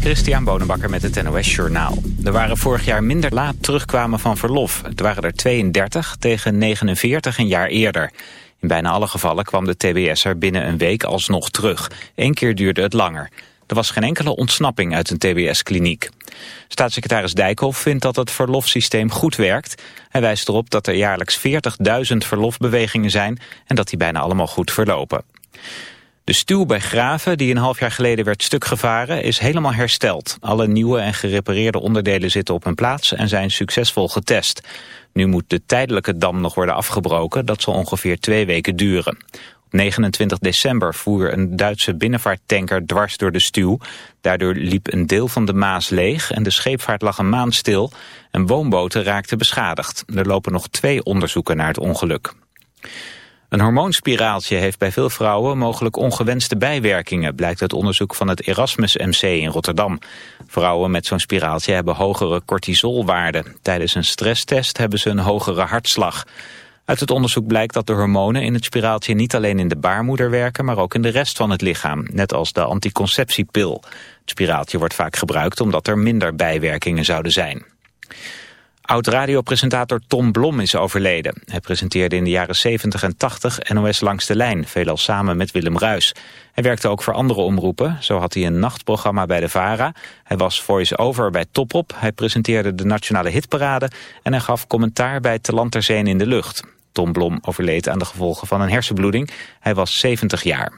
Christian Bonenbakker met het NOS Journaal. Er waren vorig jaar minder laat terugkwamen van verlof. Het waren er 32 tegen 49 een jaar eerder. In bijna alle gevallen kwam de TBS'er binnen een week alsnog terug. Eén keer duurde het langer. Er was geen enkele ontsnapping uit een TBS-kliniek. Staatssecretaris Dijkhoff vindt dat het verlofsysteem goed werkt. Hij wijst erop dat er jaarlijks 40.000 verlofbewegingen zijn... en dat die bijna allemaal goed verlopen. De stuw bij Graven, die een half jaar geleden werd stukgevaren, is helemaal hersteld. Alle nieuwe en gerepareerde onderdelen zitten op hun plaats en zijn succesvol getest. Nu moet de tijdelijke dam nog worden afgebroken, dat zal ongeveer twee weken duren. Op 29 december voer een Duitse binnenvaarttanker dwars door de stuw. Daardoor liep een deel van de Maas leeg en de scheepvaart lag een maand stil. En woonboten raakten beschadigd. Er lopen nog twee onderzoeken naar het ongeluk. Een hormoonspiraaltje heeft bij veel vrouwen mogelijk ongewenste bijwerkingen, blijkt uit onderzoek van het Erasmus MC in Rotterdam. Vrouwen met zo'n spiraaltje hebben hogere cortisolwaarden. Tijdens een stresstest hebben ze een hogere hartslag. Uit het onderzoek blijkt dat de hormonen in het spiraaltje niet alleen in de baarmoeder werken, maar ook in de rest van het lichaam, net als de anticonceptiepil. Het spiraaltje wordt vaak gebruikt omdat er minder bijwerkingen zouden zijn. Oud-radiopresentator Tom Blom is overleden. Hij presenteerde in de jaren 70 en 80 NOS Langs de Lijn, veelal samen met Willem Ruis. Hij werkte ook voor andere omroepen. Zo had hij een nachtprogramma bij de VARA. Hij was voice-over bij Topop. Hij presenteerde de Nationale Hitparade. En hij gaf commentaar bij Telanterzeen in de Lucht. Tom Blom overleed aan de gevolgen van een hersenbloeding. Hij was 70 jaar.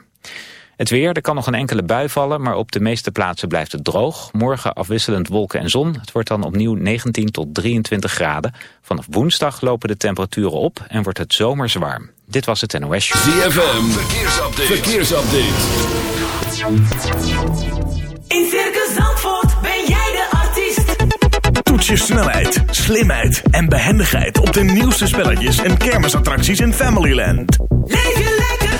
Het weer, er kan nog een enkele bui vallen, maar op de meeste plaatsen blijft het droog. Morgen afwisselend wolken en zon. Het wordt dan opnieuw 19 tot 23 graden. Vanaf woensdag lopen de temperaturen op en wordt het zomers warm. Dit was het NOS Show. ZFM, verkeersupdate. verkeersupdate. In Circus Zandvoort ben jij de artiest. Toets je snelheid, slimheid en behendigheid op de nieuwste spelletjes en kermisattracties in Familyland. Leef je lekker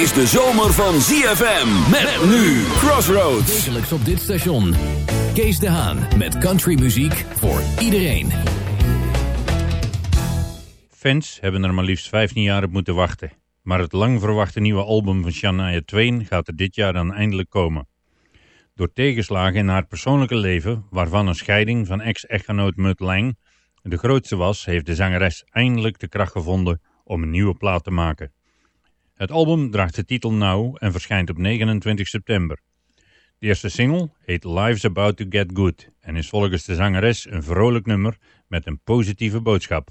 Dit is de zomer van ZFM. Met nu Crossroads. Wekelijks op dit station. Kees de Haan met countrymuziek voor iedereen. Fans hebben er maar liefst 15 jaar op moeten wachten. Maar het lang verwachte nieuwe album van Shania Twain gaat er dit jaar dan eindelijk komen. Door tegenslagen in haar persoonlijke leven, waarvan een scheiding van ex-echtgenoot Mutt Lang de grootste was, heeft de zangeres eindelijk de kracht gevonden om een nieuwe plaat te maken. Het album draagt de titel Now en verschijnt op 29 september. De eerste single heet Life's About to Get Good en is volgens de zangeres een vrolijk nummer met een positieve boodschap.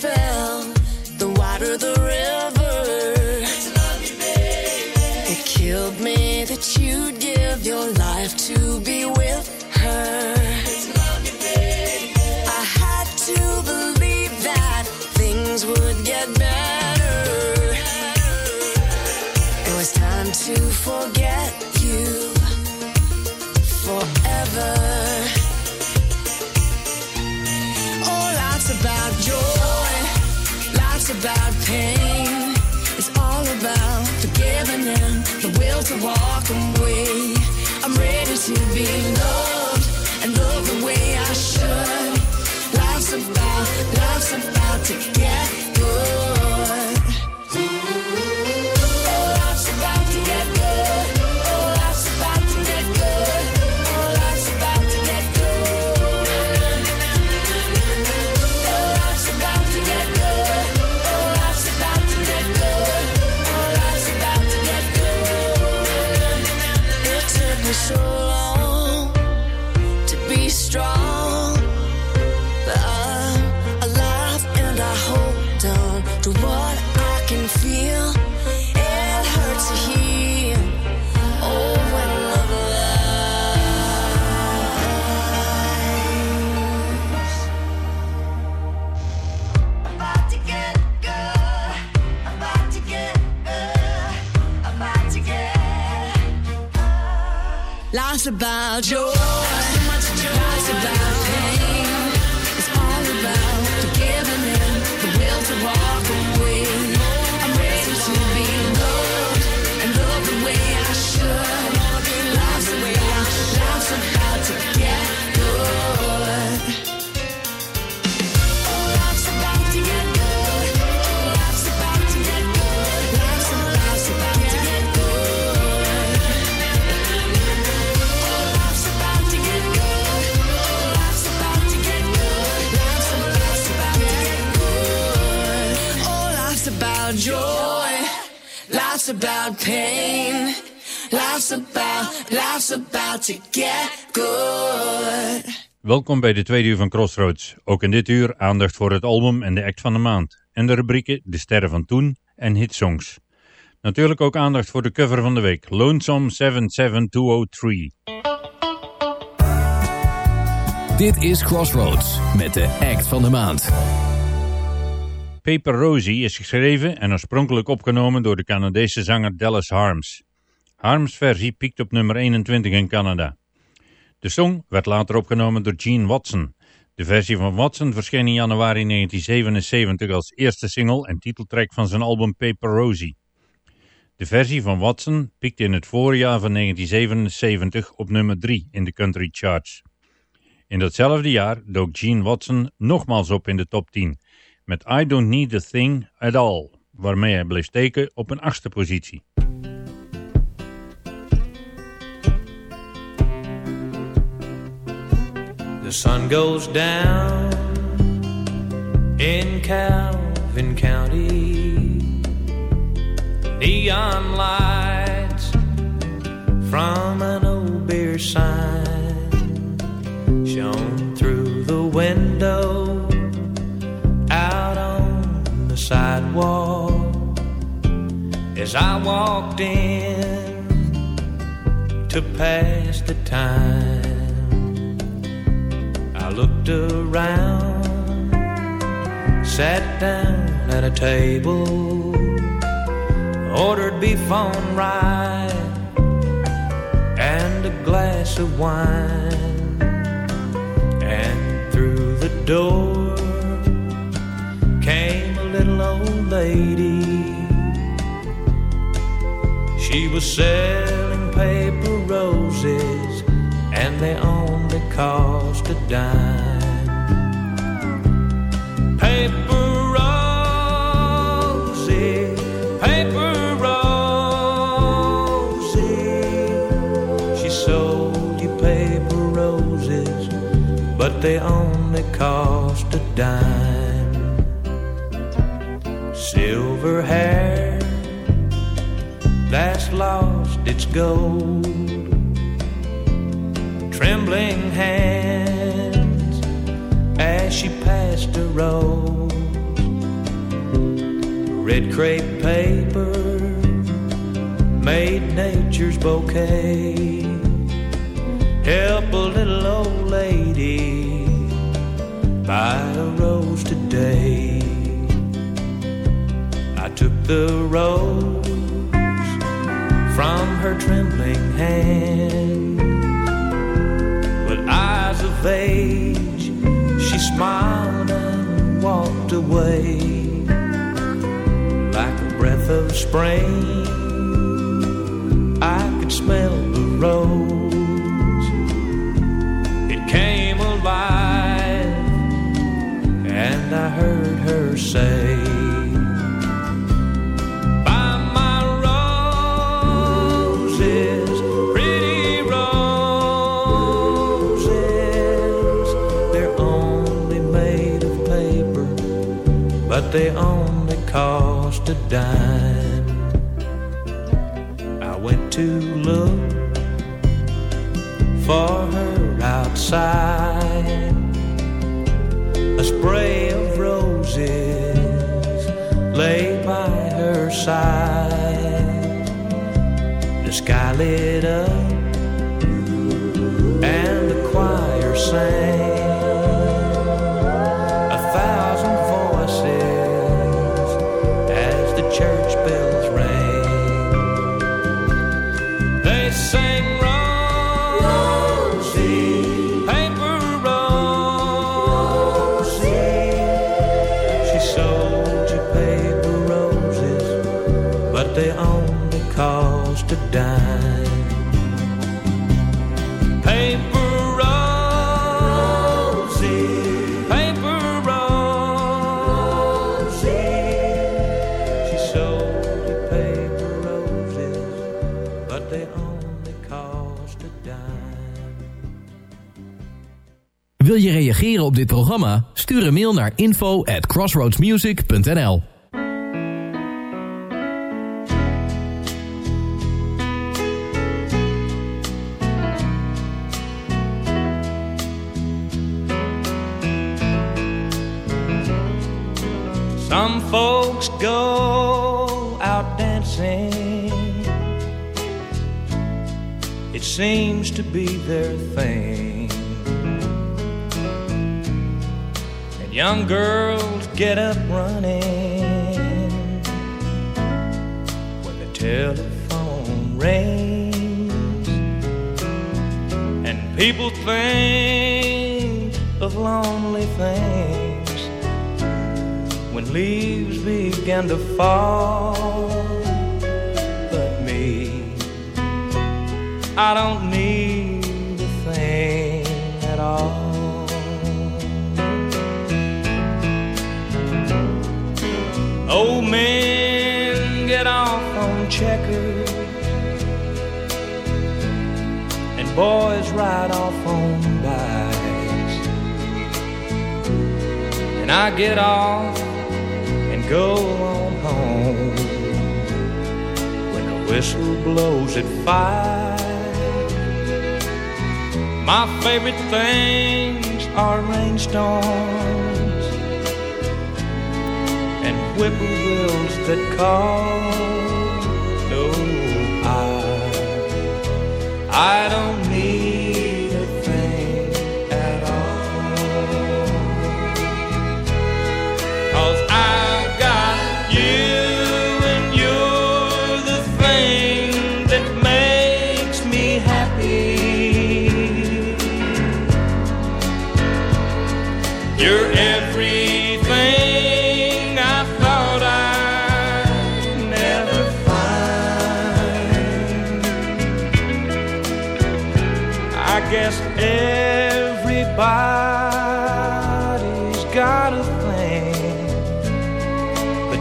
Fell, about about joy. Life's about to get good. Welkom bij de tweede uur van Crossroads. Ook in dit uur aandacht voor het album en de act van de maand. En de rubrieken De Sterren van Toen en Hitsongs. Natuurlijk ook aandacht voor de cover van de week. Lonesome 77203. Dit is Crossroads met de act van de maand. Paper Rosie is geschreven en oorspronkelijk opgenomen door de Canadese zanger Dallas Harms. Harms versie piekt op nummer 21 in Canada. De song werd later opgenomen door Gene Watson. De versie van Watson verscheen in januari 1977 als eerste single en titeltrack van zijn album Paper Rosie. De versie van Watson piekte in het voorjaar van 1977 op nummer 3 in de country charts. In datzelfde jaar dook Gene Watson nogmaals op in de top 10 met I Don't Need a Thing at All, waarmee hij bleef steken op een achtste positie. The sun goes down in Calvin County. Neon lights from an old beer sign shone through the window out on the sidewalk as I walked in to pass the time. I looked around, sat down at a table, ordered beef on rye and a glass of wine. And through the door came a little old lady. She was selling paper roses, and they only cost a dime. Paper roses, paper roses. She sold you paper roses, but they only cost a dime. Silver hair that's lost its gold trembling hands as she passed a rose, red crepe paper made nature's bouquet. Help a little old lady buy a rose today. I took the rose from her trembling hand. Of age, she smiled and walked away like a breath of spring. I could smell the rose. But they only cost a dime. I went to look for her outside. A spray of roses lay by her side. The sky lit up and the choir sang. Programma? Stuur een mail naar info at crossroadsmusic.nl Some folks go out dancing. It seems to be their thing. Young girls get up running when the telephone rings. And people think of lonely things when leaves begin to fall. But me, I don't need Old men get off on checkers, and boys ride off on bikes. And I get off and go on home when the whistle blows at five. My favorite things are rainstorms whippoorwills that call. No, I, I don't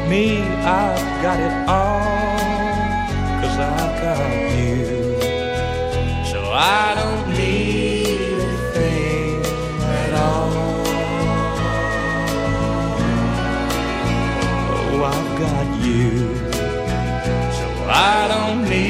me, I've got it all, cause I've got you. So I don't need a thing at all. Oh, I've got you. So I don't need.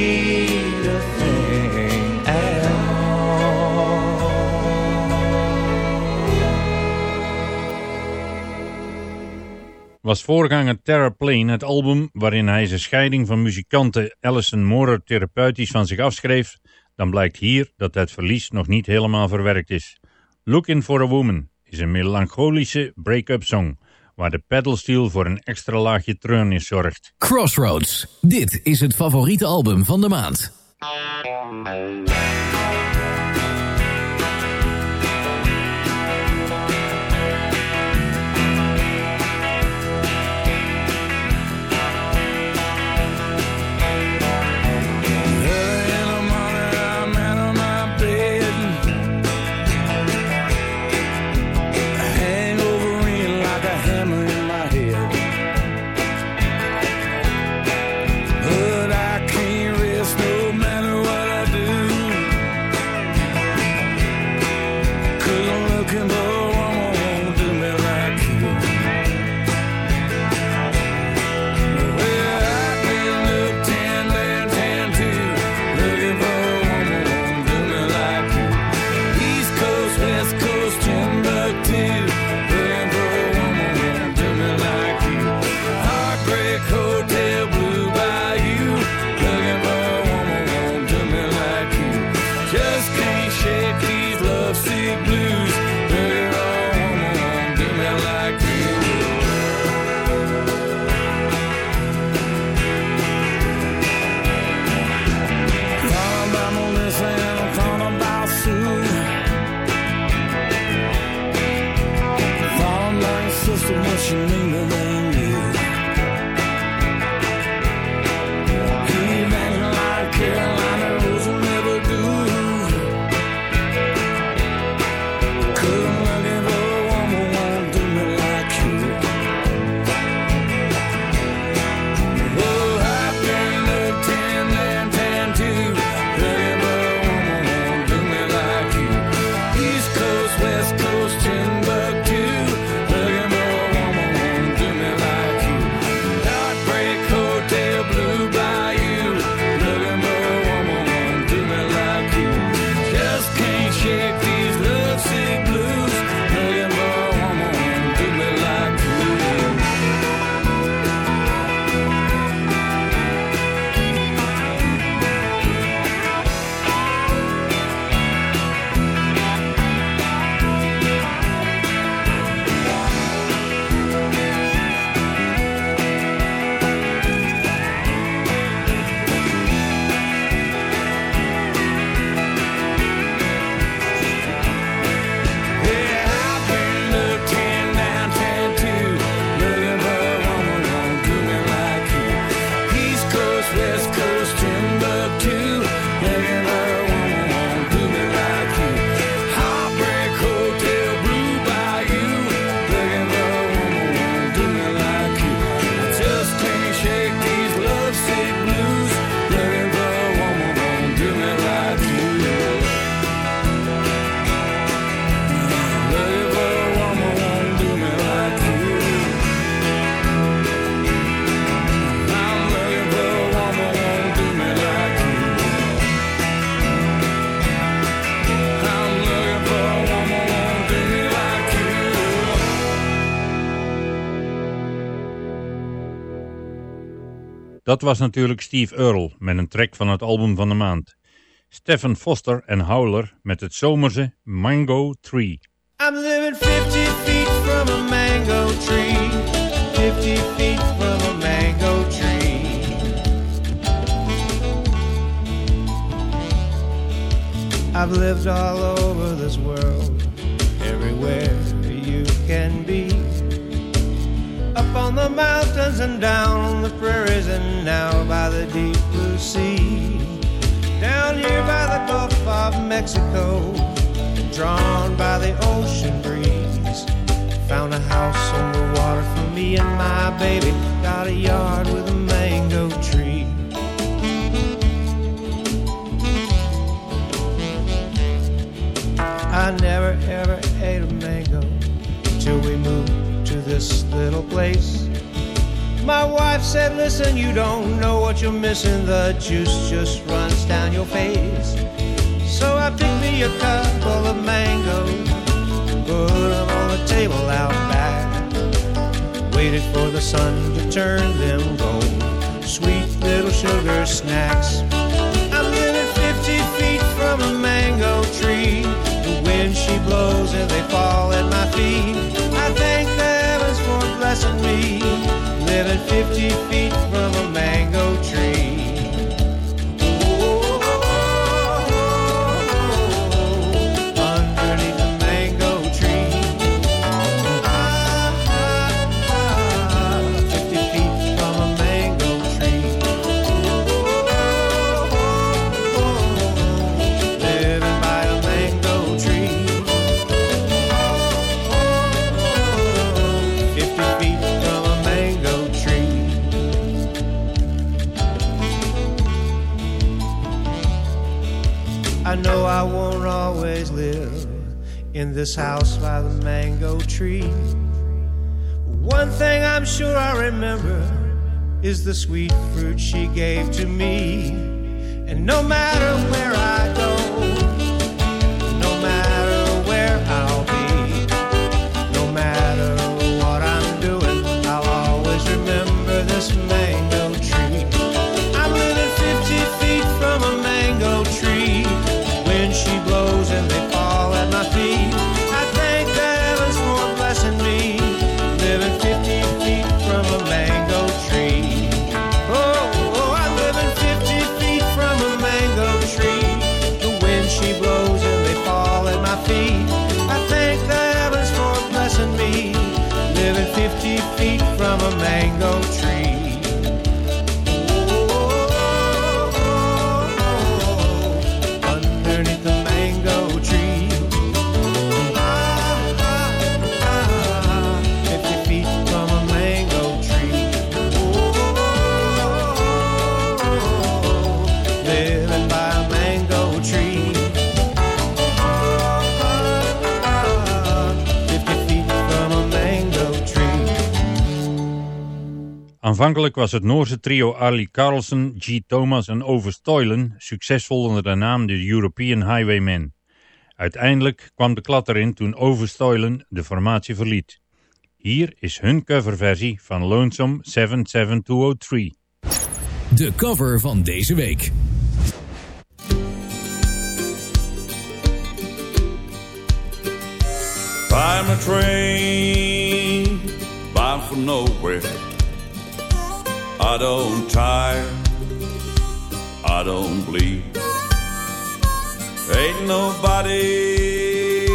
Was voorganger Terra Plane het album waarin hij zijn scheiding van muzikante Alison Moorer therapeutisch van zich afschreef, dan blijkt hier dat het verlies nog niet helemaal verwerkt is. Looking for a Woman is een melancholische break-up song, waar de pedalsteel voor een extra laagje treurnis zorgt. Crossroads. Dit is het favoriete album van de maand. Dat was natuurlijk Steve Earle met een track van het album van de maand. Stephen Foster en Howler met het zomerse Mango Tree. I'm living 50 feet from a mango tree. 50 feet from a mango tree. I've lived all over this world, everywhere you can be. Up on the mountains and down on the prairies and now by the deep blue sea. Down here by the Gulf of Mexico, drawn by the ocean breeze. Found a house on the water for me and my baby. Got a yard with a mango tree. I never ever ate a mango till we moved this little place. My wife said, Listen, you don't know what you're missing. The juice just runs down your face. So I picked me a couple of mangoes, put them on the table out back. Waited for the sun to turn them gold. Sweet little sugar snacks. I'm living 50 feet from a mango tree. The wind she blows and they fall at my feet. Fifty feet from a mango this house by the mango tree. One thing I'm sure I remember is the sweet fruit she gave to me. And no matter where Aanvankelijk was het Noorse trio Arlie Carlson, G. Thomas en Overstoilen succesvol onder de naam de European Highwaymen. Uiteindelijk kwam de klad erin toen Overstoilen de formatie verliet. Hier is hun coverversie van Lonesome 77203. De cover van deze week. I'm a train bound for nowhere. I don't tire, I don't bleed. Ain't nobody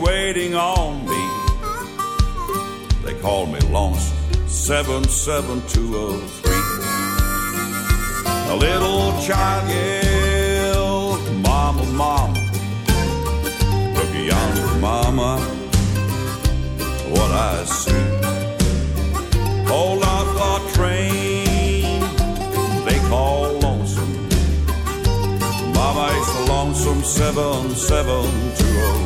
waiting on me. They call me Lonesome 77203. A little child yelled, Mama, Mama. Look yonder, Mama, what I see. Hold up from 7720.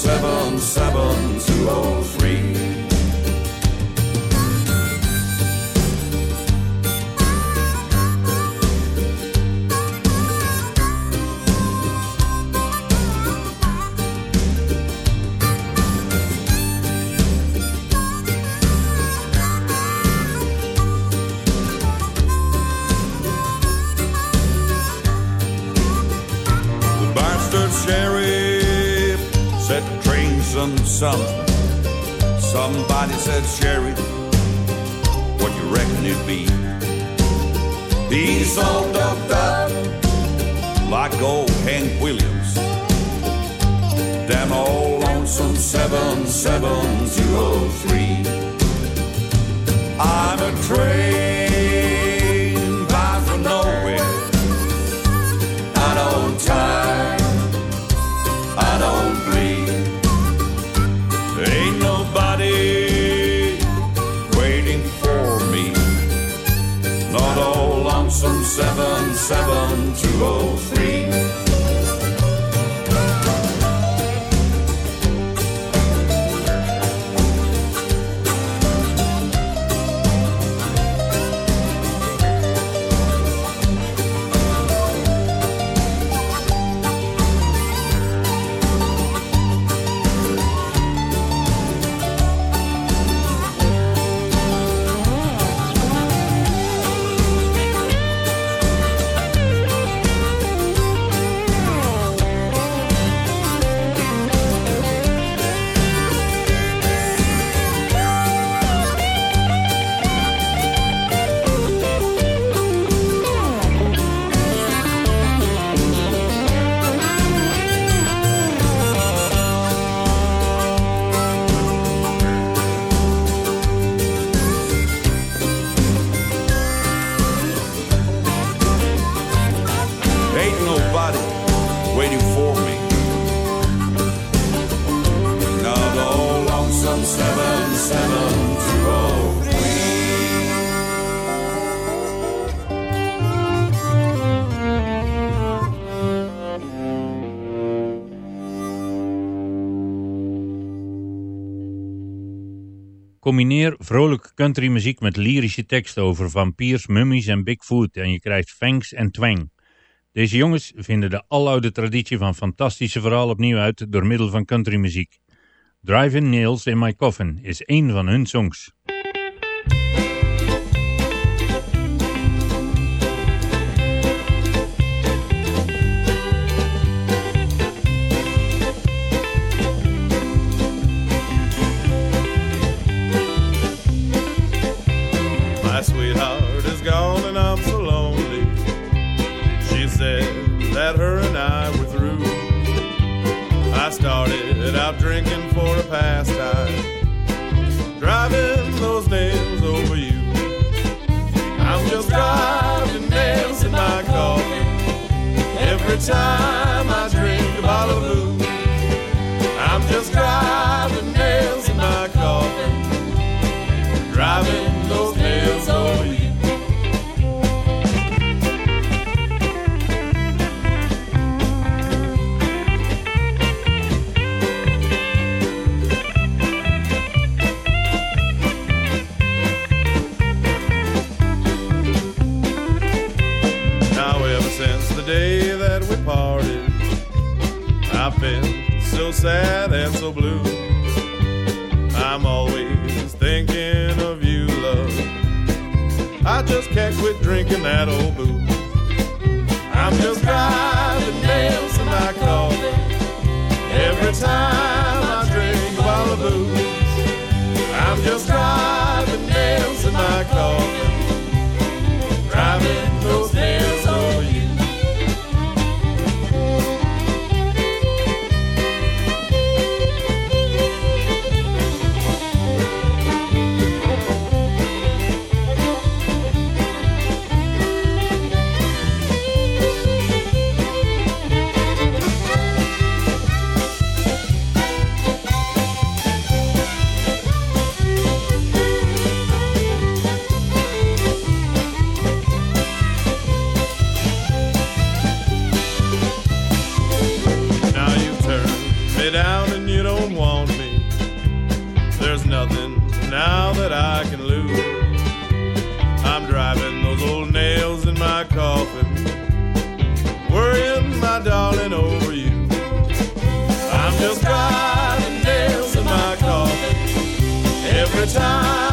Seven, seven, two, oh, three. Something. Somebody said, Sheriff, what you reckon it'd be? He's all doped up like old Hank Williams. Damn old lonesome 77203. I'm a train Combineer vrolijke countrymuziek met lyrische teksten over vampiers, mummies en Bigfoot en je krijgt fangs en twang. Deze jongens vinden de aloude traditie van fantastische verhalen opnieuw uit door middel van countrymuziek. Driving Nails in My Coffin is één van hun songs. My sweetheart is gone and I'm so lonely. She said that her and I were through. I started out drinking for a pastime, driving those nails over you. I'm just driving nails in my coffin every time I drink a bottle of booze. So sad and so blue. I'm always thinking of you, love. I just can't quit drinking that old booze. I'm just driving nails in my coffin every time I drink a bottle of booze. I'm just driving nails in my coffin, now that I can lose. I'm driving those old nails in my coffin, worrying my darling over you. I'm just driving nails in my coffin every time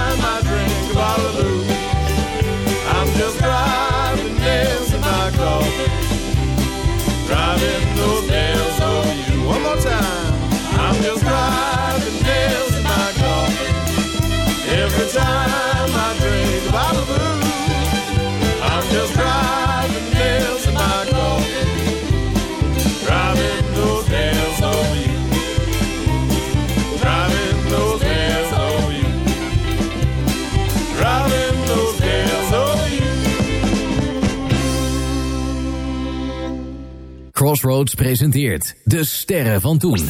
Crossroads presenteert De Sterren van Toen.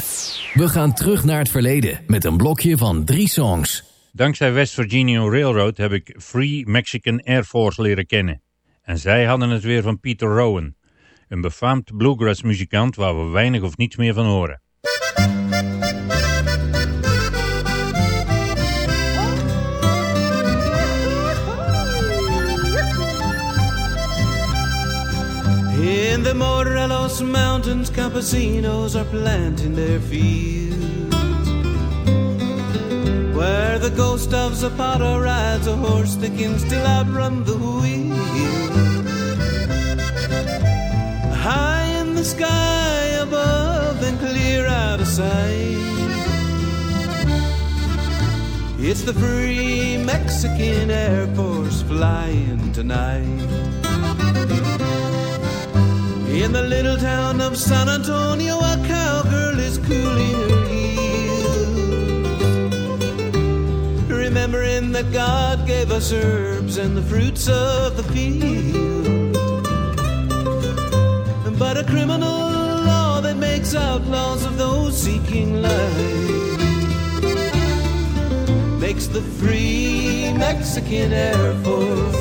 We gaan terug naar het verleden met een blokje van drie songs. Dankzij West Virginia Railroad heb ik Free Mexican Air Force leren kennen. En zij hadden het weer van Peter Rowan, een befaamd bluegrass muzikant waar we weinig of niets meer van horen. In the Morelos Mountains, campesinos are planting their fields. Where the ghost of Zapata rides a horse that can still outrun the wheel. High in the sky above and clear out of sight. It's the free Mexican Air Force flying tonight. In the little town of San Antonio, a cowgirl is cooling her heels. Remembering that God gave us herbs and the fruits of the field. But a criminal law that makes outlaws of those seeking life makes the free Mexican Air Force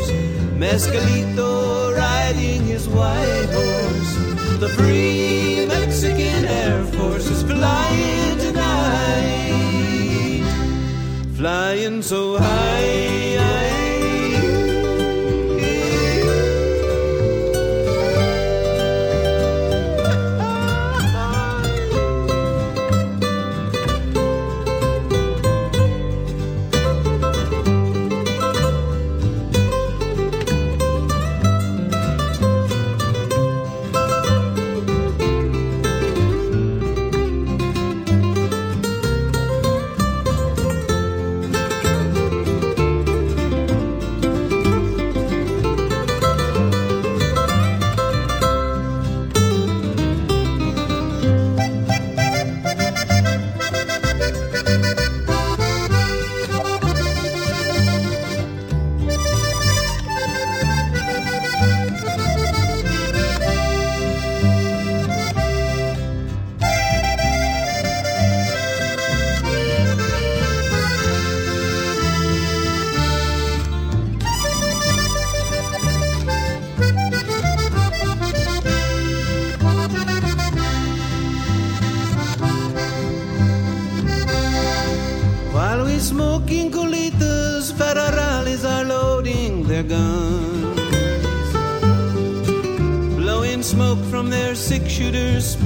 Mescalito riding his white horse. The free Mexican Air Force is flying tonight, flying so high.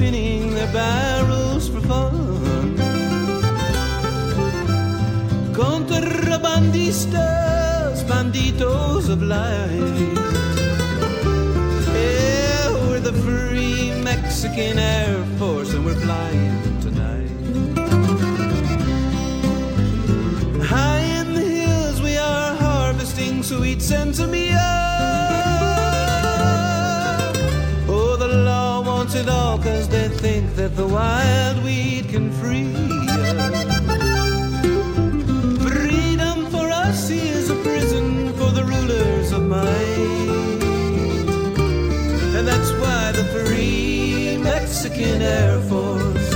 Spinning their barrels for fun. Contrabandistas, banditos of life. Yeah, we're the free Mexican Air Force and we're flying tonight. High in the hills we are harvesting sweet sensimilla. It all cause they think that the wild weed can free us. Freedom for us is a prison for the rulers of might. And that's why the free Mexican Air Force,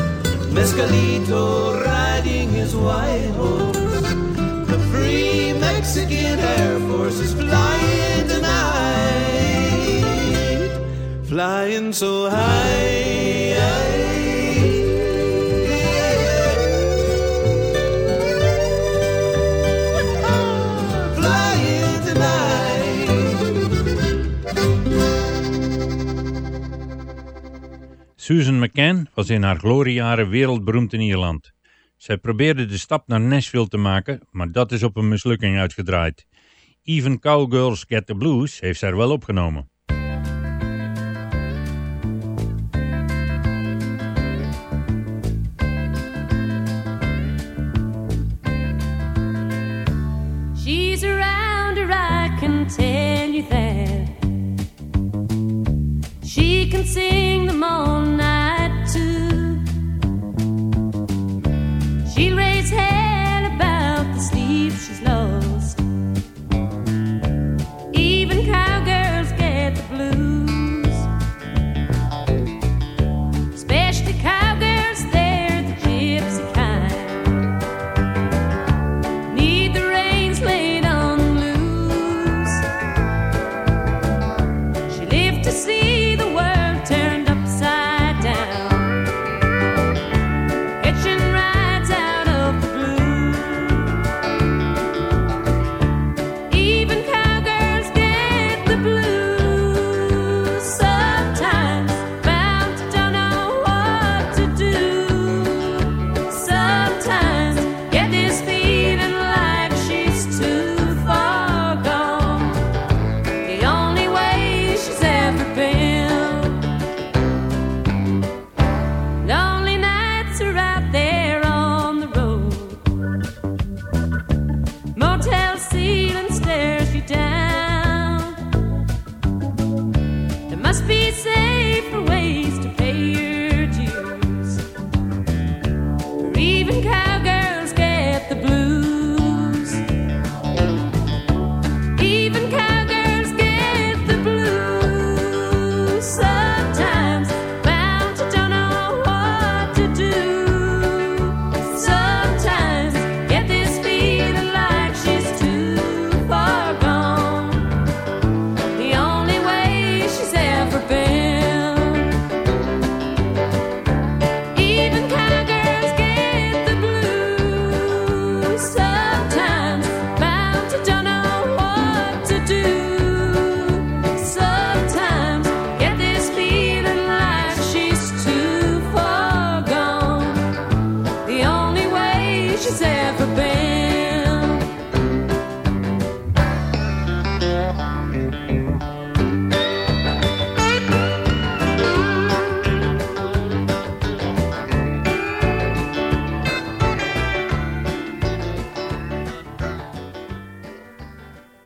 Mescalito riding his white horse. The free Mexican Air Force is flying flying so high. Susan McCann was in haar gloriejaren wereldberoemd in Ierland. Zij probeerde de stap naar Nashville te maken, maar dat is op een mislukking uitgedraaid. Even Cowgirls Get the Blues heeft zij er wel opgenomen. Can sing them all night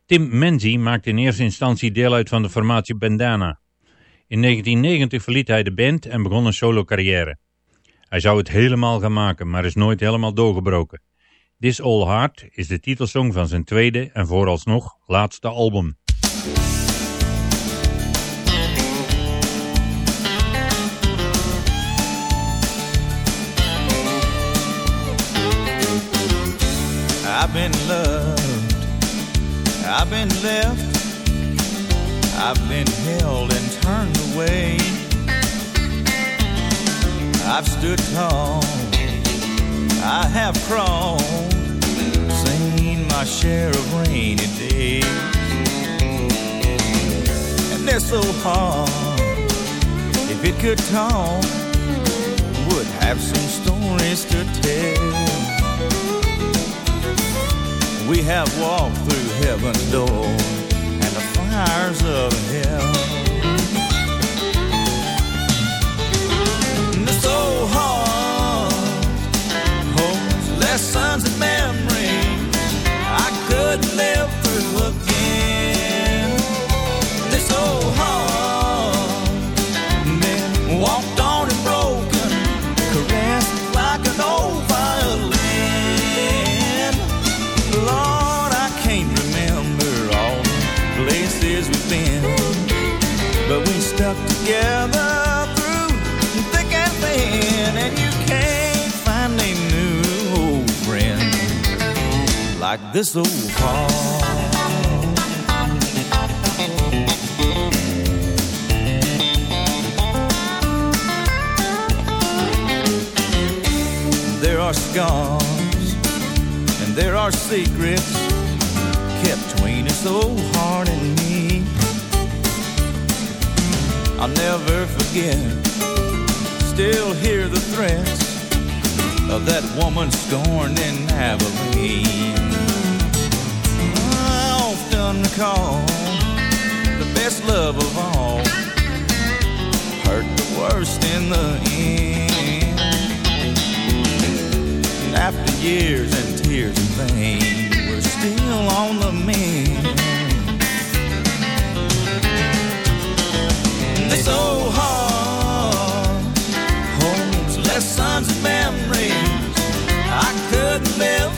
Tim Menzie maakte in eerste instantie deel uit van de formatie Bandana. In 1990 verliet hij de band en begon een solo carrière. Hij zou het helemaal gaan maken, maar is nooit helemaal doorgebroken. This All Heart is de titelsong van zijn tweede en vooralsnog laatste album. I've been loved, I've been left, I've been held and turned away. I've stood tall, I have crawled, seen my share of rainy days. And this old heart, if it could talk, would have some stories to tell. We have walked through heaven's door and the fires of hell. And this old heart holds lessons and memories I could live like this old heart. There are scars and there are secrets kept between us, old heart and me. I'll never forget, still hear the threats of that woman scorned in Abilene. I often recall the best love of all, hurt the worst in the end. And after years and tears and pain, we're still on the mend. This old heart holds lessons and memories I couldn't live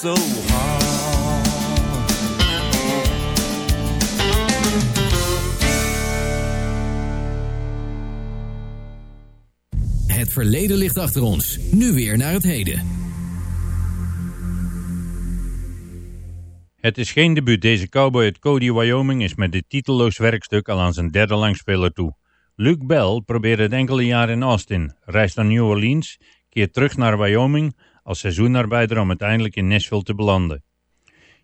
heart. Het verleden ligt achter ons. Nu weer naar het heden. Het is geen debuut. Deze cowboy uit Cody, Wyoming is met dit titelloos werkstuk al aan zijn derde langspeler toe. Luke Bell probeerde het enkele jaar in Austin, reist naar New Orleans, keert terug naar Wyoming als seizoenarbeider om uiteindelijk in Nashville te belanden.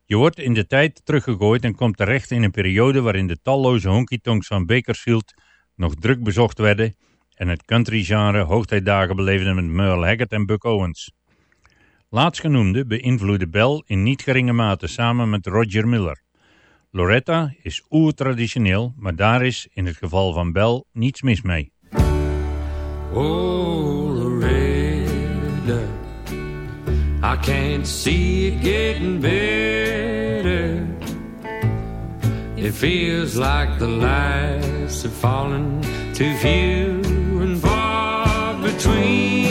Je wordt in de tijd teruggegooid en komt terecht in een periode waarin de talloze honky-tonks van Bakersfield nog druk bezocht werden en het country-genre hoogtijdagen beleefde met Merle Haggard en Buck Owens. Laatstgenoemde beïnvloedde Bell in niet geringe mate samen met Roger Miller. Loretta is oer-traditioneel, maar daar is in het geval van Bell niets mis mee. Oh, I can't see it getting better. It feels like the lights have fallen too few and far between.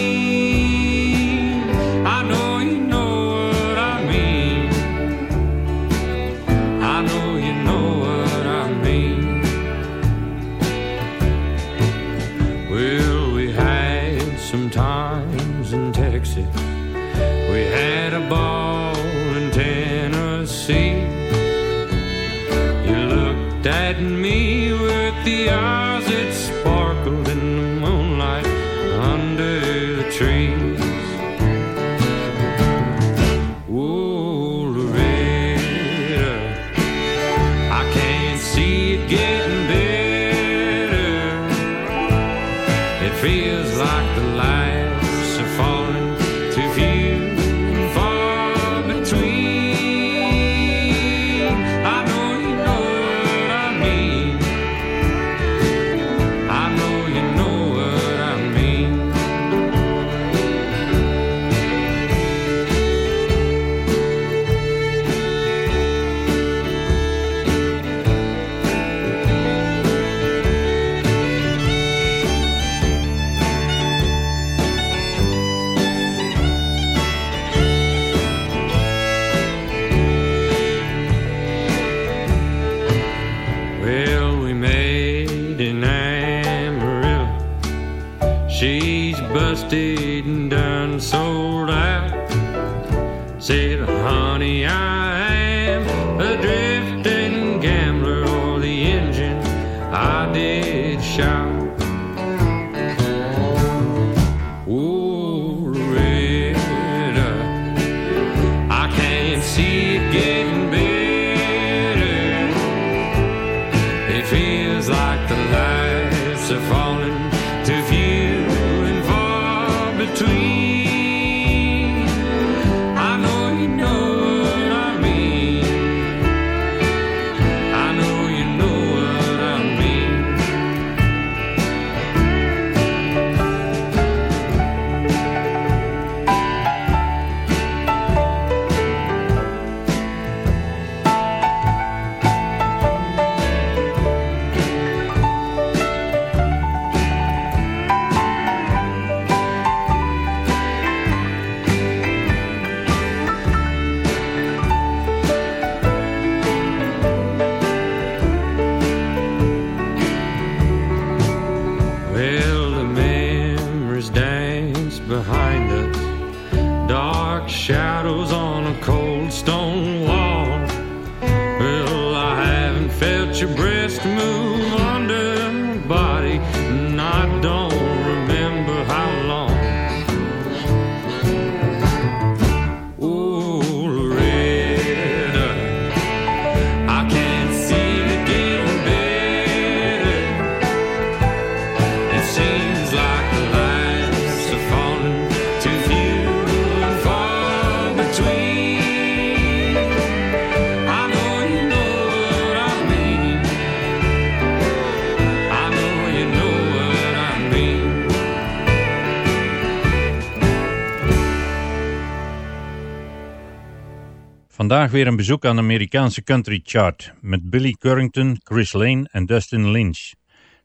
Vandaag weer een bezoek aan de Amerikaanse country chart met Billy Currington, Chris Lane en Dustin Lynch.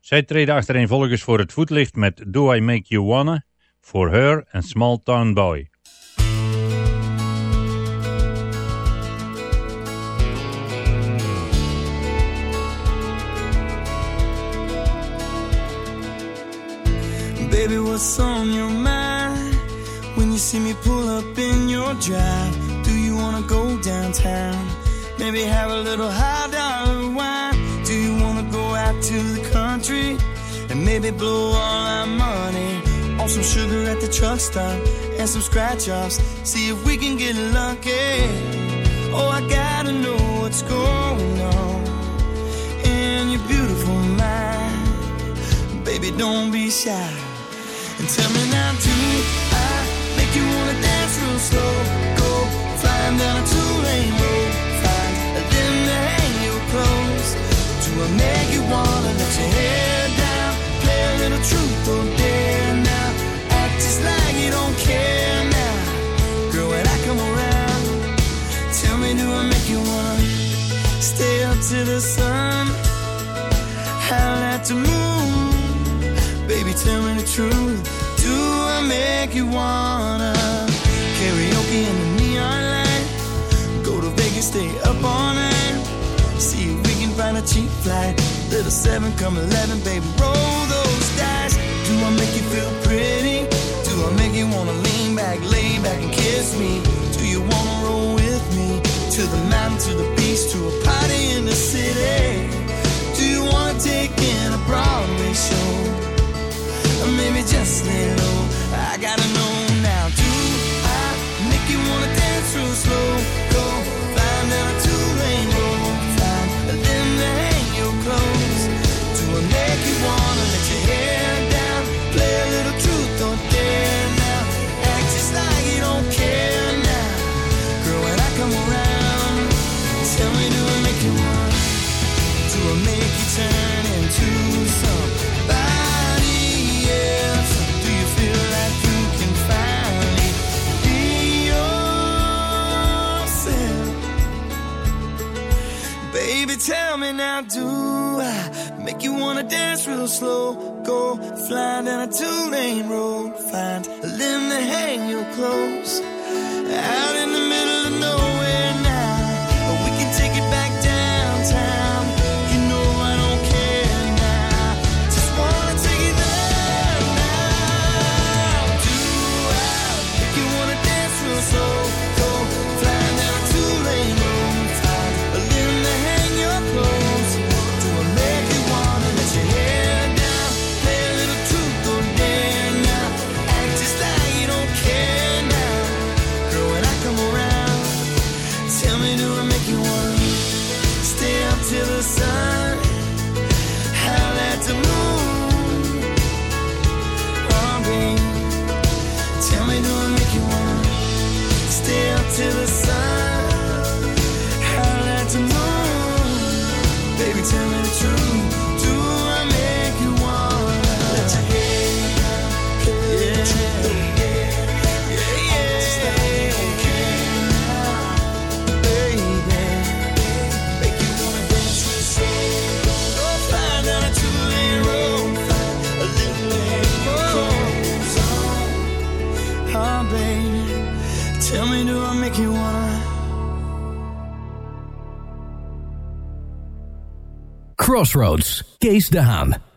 Zij treden achtereenvolgens voor het voetlicht met Do I Make You Wanna, For Her en Small Town Boy. Baby, what's on your mind when you see me pull up in your drive? Go downtown? Maybe have a little high dollar wine. Do you wanna go out to the country and maybe blow all our money on some sugar at the truck stop and some scratch offs? See if we can get lucky. Oh, I gotta know what's going on in your beautiful mind. Baby, don't be shy. And tell me now, do I make you wanna dance real slow? Go hang your clothes. Make you wanna let your down, play a little truth or dare now? Act just like you don't care now, girl. When I come around, tell me, do I make you wanna stay up to the sun, the moon? Baby, tell me the truth. Do I make you wanna karaoke in the neon light? Stay up all night. See if we can find a cheap flight. Little seven, come eleven, baby, roll those dice. Do I make you feel pretty? Do I make you wanna lean back, lay back and kiss me? Do you wanna roll with me to the mountain, to the beach, to a party in the city? Do you wanna take in a Broadway show? Or maybe just lay low. I gotta know now. Do I make you wanna dance real slow? Go baby tell me now, do I make you wanna dance real slow? Go fly down a two-lane road, find a limb to hang your clothes out in the middle. Crossroads, Kees Daan.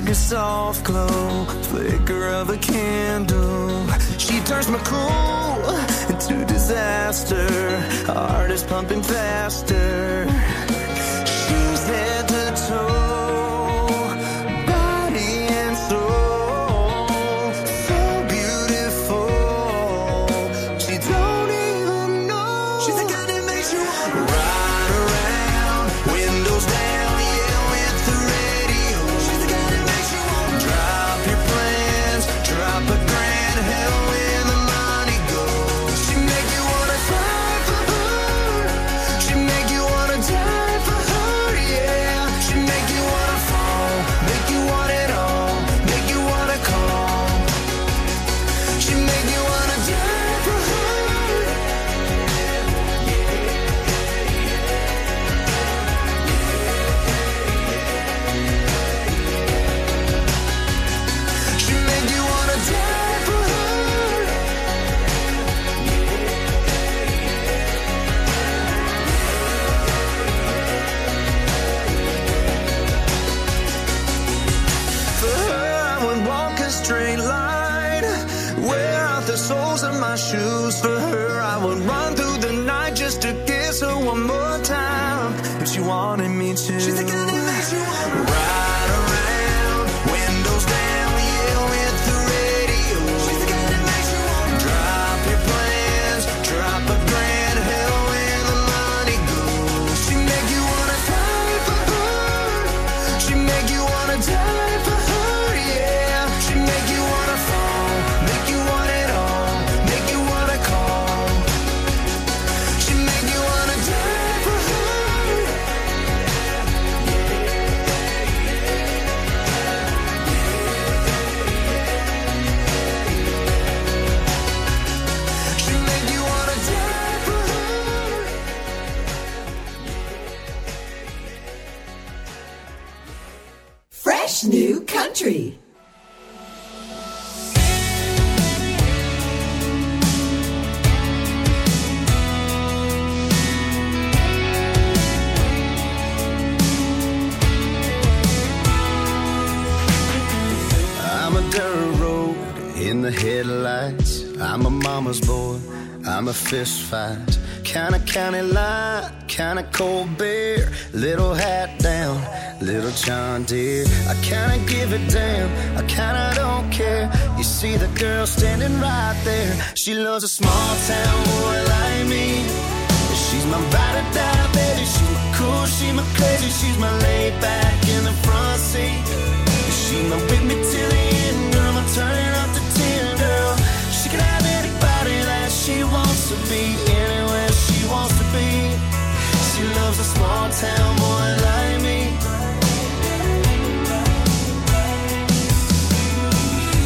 like a soft glow, flicker of a candle. She turns my cool into disaster, heart is pumping faster. just to kiss her one more time if she wanted me to. She's thinking that she wanted. Right. Fist fight. Kinda county line, kinda cold beer. Little hat down, little John Deere. I kinda give a damn, I kinda don't care. You see the girl standing right there. She loves a small town boy like me. She's my ride or die, baby. She's my cool, she's my crazy, she's my laid back in the front seat. She's my with me till the end, girl. I'm turning to be, anywhere she wants to be. She loves a small town boy like me.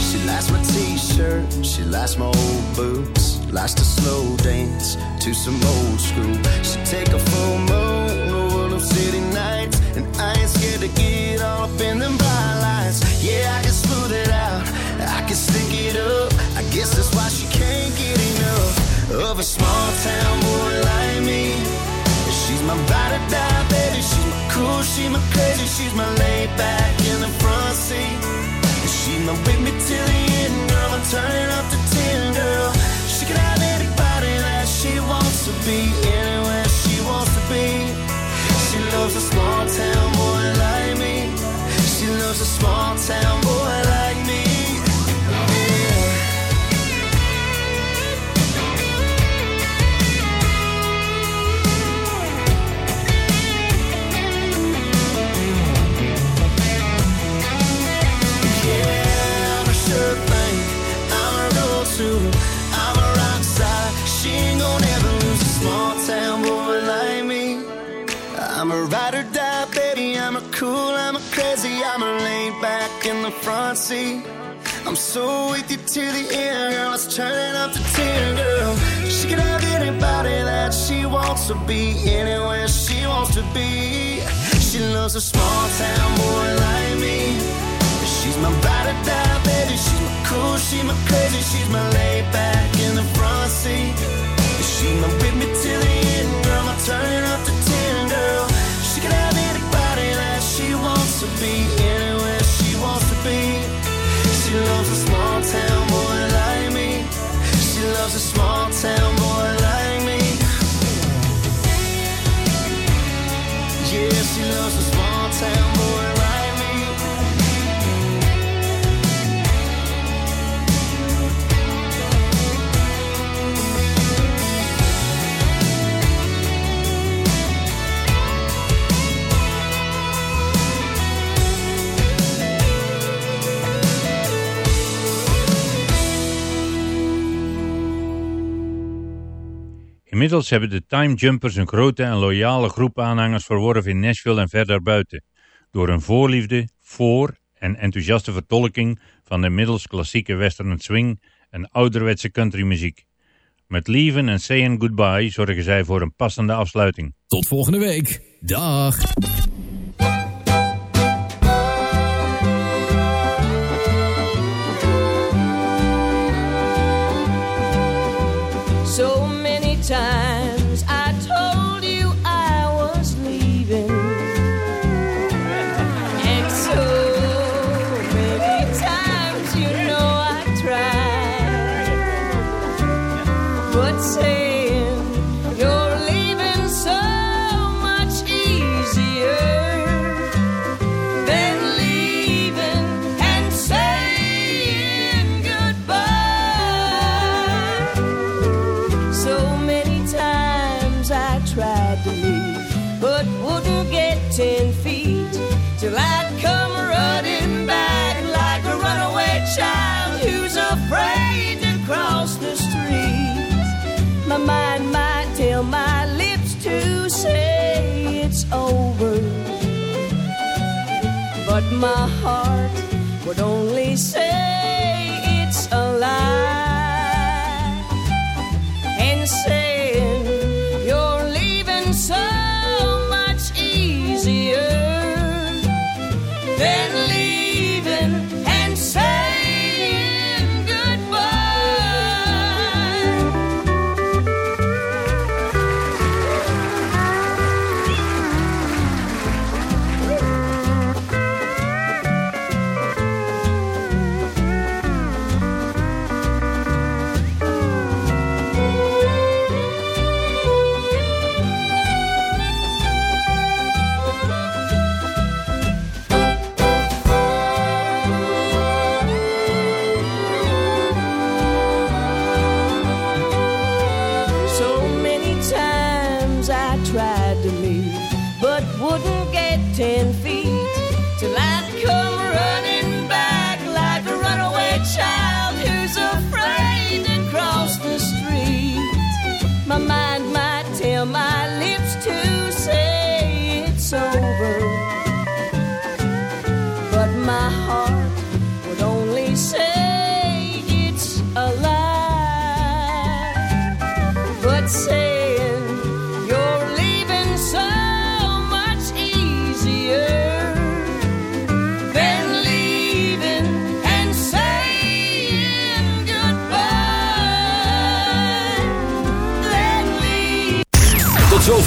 She likes my t-shirt, she likes my old boots, likes to slow dance to some old school. She take a full moon over them city nights, and I ain't scared to get all up in them bright lights. Yeah, I can smooth it out, I can stick it up. I guess that's why she can't of a small town boy like me. She's my ride or die, baby. She's my cool, she's my crazy, she's my laid back in the front seat. She's my with me till the end, girl. I'm turning up the ten, girl. She can have anybody that she wants to be, anywhere she wants to be. She loves a small town boy like me. She loves a small town back in the front seat. I'm so with you to the end, girl. Let's turn it up to ten, girl. She can have anybody that she wants to be, anywhere she wants to be. She loves a small town boy like me. She's my ride or die, baby. She's my cool, she's my crazy, she's my laid back in the front seat. She's my with me till the end, girl. I'm turning up to ten, girl. She can have anybody that she wants to be, anywhere She loves a small town boy like me. She loves a small town boy like me. Inmiddels hebben de Time Jumpers een grote en loyale groep aanhangers verworven in Nashville en verder buiten. Door hun voorliefde voor en enthousiaste vertolking van de middels klassieke western swing en ouderwetse countrymuziek. Met Leaving en Saying Goodbye zorgen zij voor een passende afsluiting. Tot volgende week. Dag. My lips to say it's over, but my heart